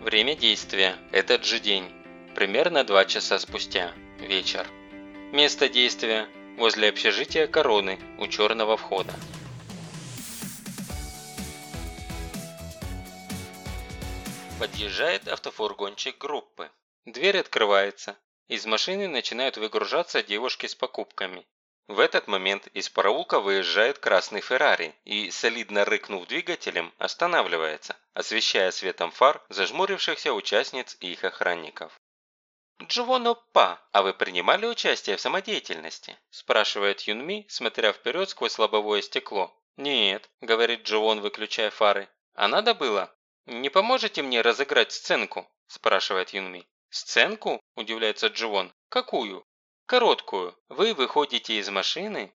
Время действия – этот же день. Примерно два часа спустя. Вечер. Место действия – возле общежития Короны у черного входа. Подъезжает автофургончик группы. Дверь открывается. Из машины начинают выгружаться девушки с покупками. В этот момент из проулка выезжает красный Феррари и, солидно рыкнув двигателем, останавливается, освещая светом фар зажмурившихся участниц и их охранников. «Джувоноппа, а вы принимали участие в самодеятельности?» – спрашивает Юнми, смотря вперед сквозь лобовое стекло. «Нет», – говорит Джувон, выключая фары. «А надо было?» «Не поможете мне разыграть сценку?» – спрашивает Юнми. «Сценку?» – удивляется Дживон. «Какую?» «Короткую. Вы выходите из машины?»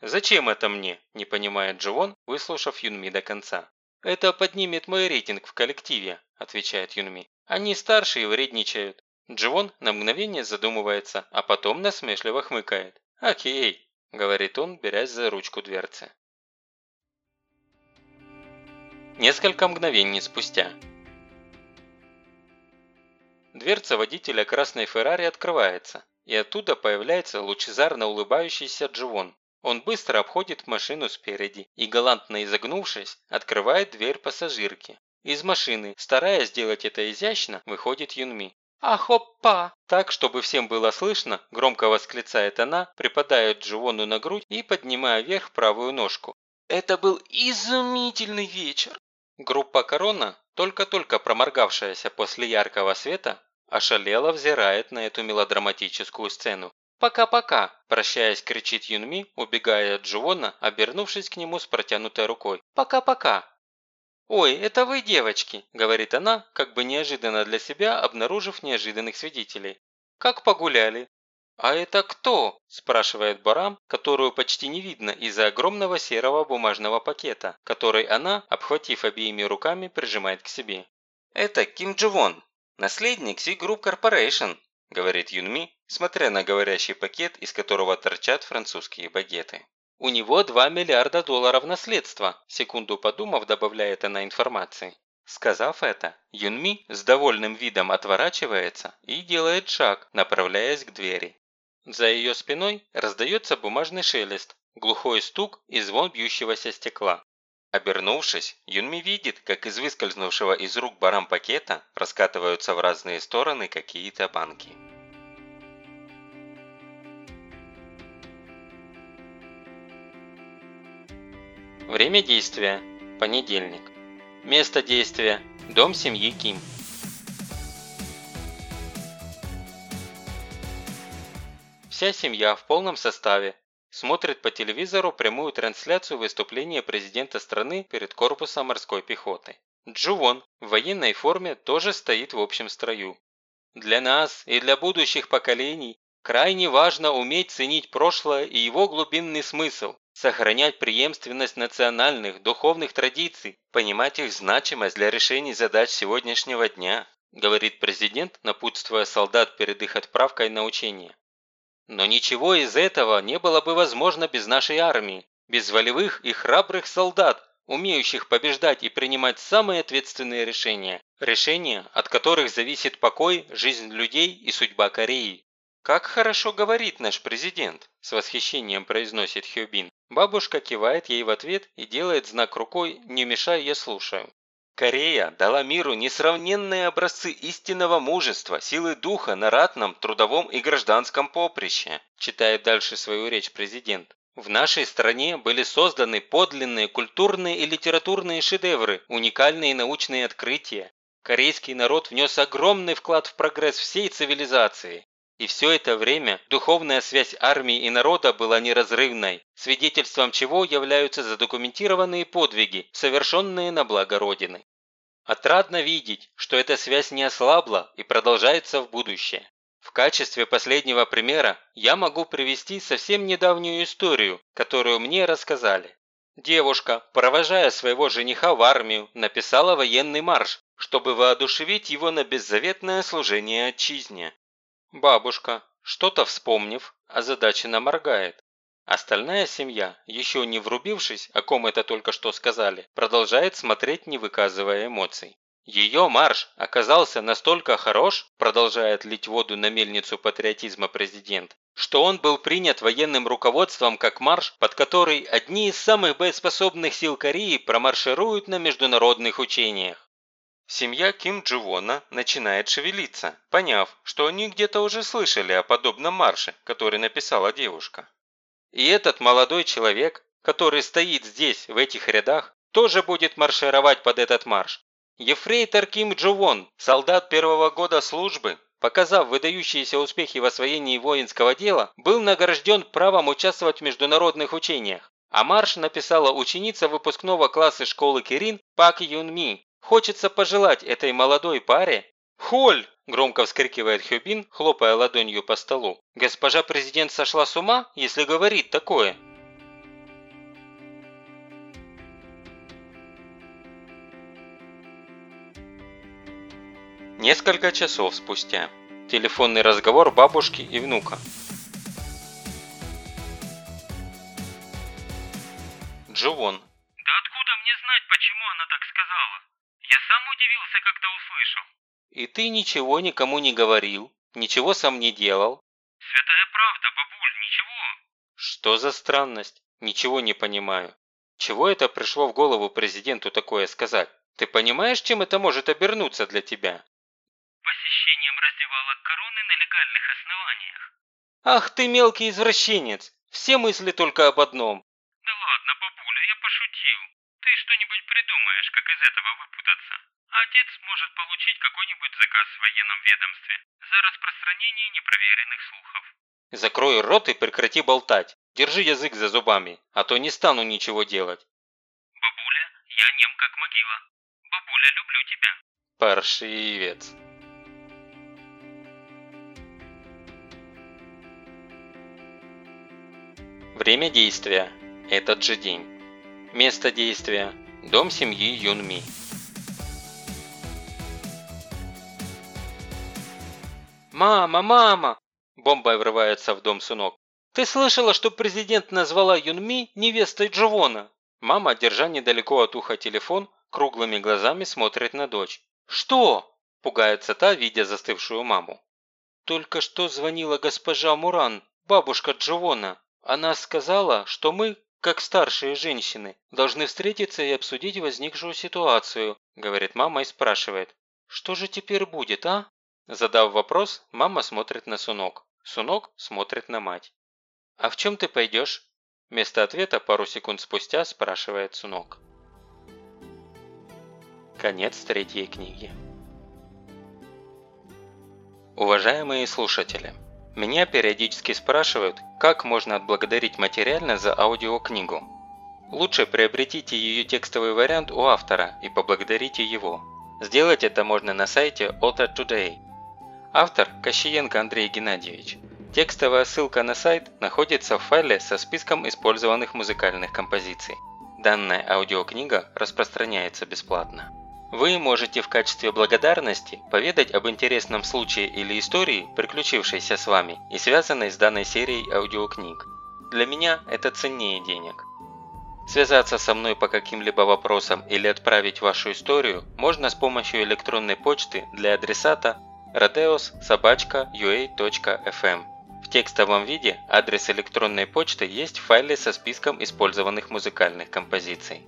«Зачем это мне?» – не понимает Дживон, выслушав Юнми до конца. «Это поднимет мой рейтинг в коллективе», – отвечает Юнми. «Они старше и вредничают». Дживон на мгновение задумывается, а потом насмешливо хмыкает. «Окей», – говорит он, берясь за ручку дверцы. Несколько мгновений спустя. Дверца водителя красной Феррари открывается, и оттуда появляется лучезарно улыбающийся Дживон. Он быстро обходит машину спереди и, галантно изогнувшись, открывает дверь пассажирки. Из машины, стараясь сделать это изящно, выходит Юнми. «Ах, опа!» Так, чтобы всем было слышно, громко восклицает она, припадает Дживону на грудь и поднимая вверх правую ножку. «Это был изумительный вечер!» Группа «Корона», только-только проморгавшаяся после яркого света, ошалело взирает на эту мелодраматическую сцену. «Пока-пока!» – прощаясь, кричит Юнми, убегая от Джуона, обернувшись к нему с протянутой рукой. «Пока-пока!» «Ой, это вы, девочки!» – говорит она, как бы неожиданно для себя, обнаружив неожиданных свидетелей. «Как погуляли? «А это кто?» – спрашивает Барам, которую почти не видно из-за огромного серого бумажного пакета, который она, обхватив обеими руками, прижимает к себе. «Это Ким Дживон, наследник Си Group Corporation», – говорит Юнми, смотря на говорящий пакет, из которого торчат французские багеты. «У него 2 миллиарда долларов наследства», – секунду подумав, добавляет она информации. Сказав это, Юнми с довольным видом отворачивается и делает шаг, направляясь к двери. За ее спиной раздается бумажный шелест, глухой стук и звон бьющегося стекла. Обернувшись, Юнми видит, как из выскользнувшего из рук барам пакета раскатываются в разные стороны какие-то банки. Время действия – понедельник. Место действия – дом семьи Ким. Вся семья в полном составе смотрит по телевизору прямую трансляцию выступления президента страны перед корпусом морской пехоты. Джувон в военной форме тоже стоит в общем строю. Для нас и для будущих поколений крайне важно уметь ценить прошлое и его глубинный смысл, сохранять преемственность национальных, духовных традиций, понимать их значимость для решений задач сегодняшнего дня, говорит президент, напутствуя солдат перед их отправкой на учения. Но ничего из этого не было бы возможно без нашей армии, без волевых и храбрых солдат, умеющих побеждать и принимать самые ответственные решения. Решения, от которых зависит покой, жизнь людей и судьба Кореи. «Как хорошо говорит наш президент», – с восхищением произносит Хёбин. Бабушка кивает ей в ответ и делает знак рукой «Не мешай, я слушаю». Корея дала миру несравненные образцы истинного мужества, силы духа на ратном, трудовом и гражданском поприще, читает дальше свою речь президент. В нашей стране были созданы подлинные культурные и литературные шедевры, уникальные научные открытия. Корейский народ внес огромный вклад в прогресс всей цивилизации. И все это время духовная связь армии и народа была неразрывной, свидетельством чего являются задокументированные подвиги, совершенные на благо Родины. Отрадно видеть, что эта связь не ослабла и продолжается в будущее. В качестве последнего примера я могу привести совсем недавнюю историю, которую мне рассказали. Девушка, провожая своего жениха в армию, написала военный марш, чтобы воодушевить его на беззаветное служение отчизне. Бабушка, что-то вспомнив, озадаченно моргает. Остальная семья, еще не врубившись, о ком это только что сказали, продолжает смотреть, не выказывая эмоций. Ее марш оказался настолько хорош, продолжает лить воду на мельницу патриотизма президент, что он был принят военным руководством как марш, под который одни из самых боеспособных сил Кореи промаршируют на международных учениях. Семья Ким Дживона начинает шевелиться, поняв, что они где-то уже слышали о подобном марше, который написала девушка. И этот молодой человек, который стоит здесь, в этих рядах, тоже будет маршировать под этот марш, Ефрейтор Ким Джувон, солдат первого года службы, показав выдающиеся успехи в освоении воинского дела, был награжден правом участвовать в международных учениях. А марш написала ученица выпускного класса школы Кирин Пак Юн Ми. Хочется пожелать этой молодой паре «Холь!» – громко вскрикивает Хюбин, хлопая ладонью по столу. «Госпожа президент сошла с ума, если говорит такое?» Несколько часов спустя. Телефонный разговор бабушки и внука. Джовон. Я сам удивился, когда услышал. И ты ничего никому не говорил, ничего сам не делал. Святая правда, бабуль, ничего. Что за странность? Ничего не понимаю. Чего это пришло в голову президенту такое сказать? Ты понимаешь, чем это может обернуться для тебя? посещением раздевалок короны на легальных основаниях. Ах ты мелкий извращенец! Все мысли только об одном. Да ладно, бабуля, я пошутил. Ты что-нибудь придумаешь, как из этого выпутаться. отец может получить какой-нибудь заказ в военном ведомстве за распространение непроверенных слухов. Закрой рот и прекрати болтать. Держи язык за зубами, а то не стану ничего делать. Бабуля, я нем как могила. Бабуля, люблю тебя. Паршивец. Время действия – этот же день. Место действия – дом семьи Юнми. «Мама, мама!» – бомбой врывается в дом сынок. «Ты слышала, что президент назвала Юнми невестой Дживона?» Мама, держа недалеко от уха телефон, круглыми глазами смотрит на дочь. «Что?» – пугается та, видя застывшую маму. «Только что звонила госпожа Муран, бабушка Дживона. Она сказала, что мы, как старшие женщины, должны встретиться и обсудить возникшую ситуацию, говорит мама и спрашивает. Что же теперь будет, а? Задав вопрос, мама смотрит на Сунок. Сунок смотрит на мать. «А в чем ты пойдешь?» Вместо ответа пару секунд спустя спрашивает Сунок. Конец третьей книги. Уважаемые слушатели! Меня периодически спрашивают, как можно отблагодарить материально за аудиокнигу. Лучше приобретите ее текстовый вариант у автора и поблагодарите его. Сделать это можно на сайте Author Today. Автор – Кощиенко Андрей Геннадьевич. Текстовая ссылка на сайт находится в файле со списком использованных музыкальных композиций. Данная аудиокнига распространяется бесплатно. Вы можете в качестве благодарности поведать об интересном случае или истории, приключившейся с вами и связанной с данной серией аудиокниг. Для меня это ценнее денег. Связаться со мной по каким-либо вопросам или отправить вашу историю можно с помощью электронной почты для адресата radeos.ua.fm. В текстовом виде адрес электронной почты есть в файле со списком использованных музыкальных композиций.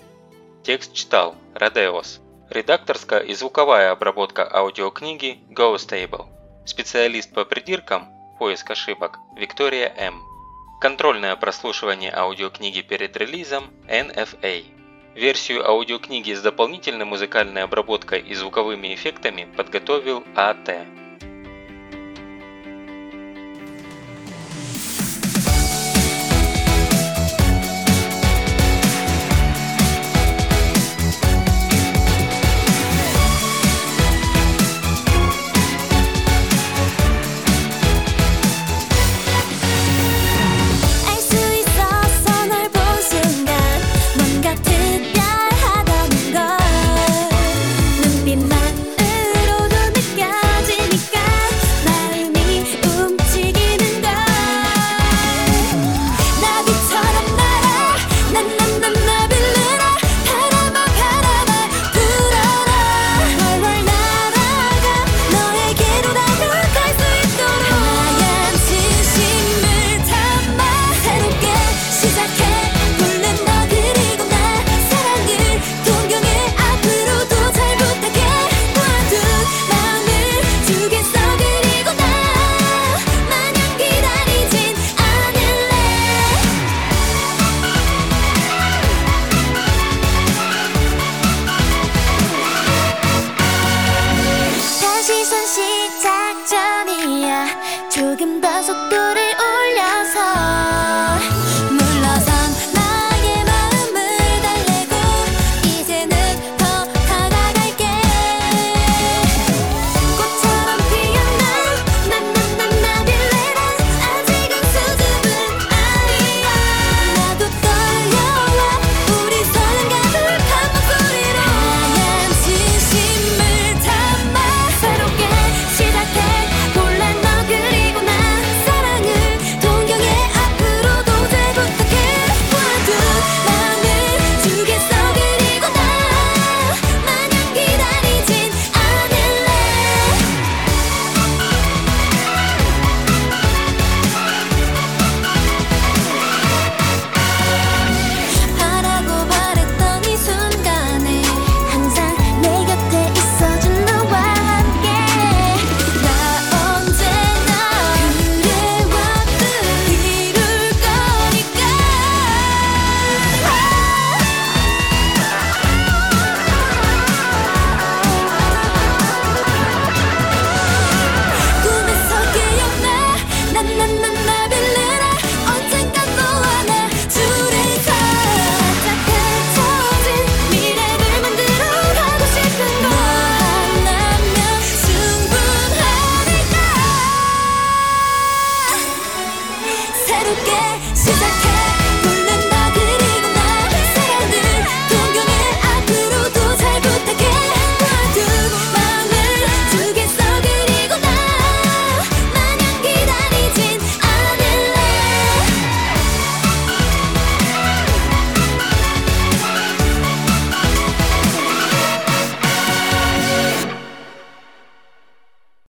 Текст читал Radeos. Редакторская и звуковая обработка аудиокниги GoStable. Специалист по придиркам, поиск ошибок, Виктория М. Контрольное прослушивание аудиокниги перед релизом NFA. Версию аудиокниги с дополнительной музыкальной обработкой и звуковыми эффектами подготовил АТ. 지금 다섯 돌이 올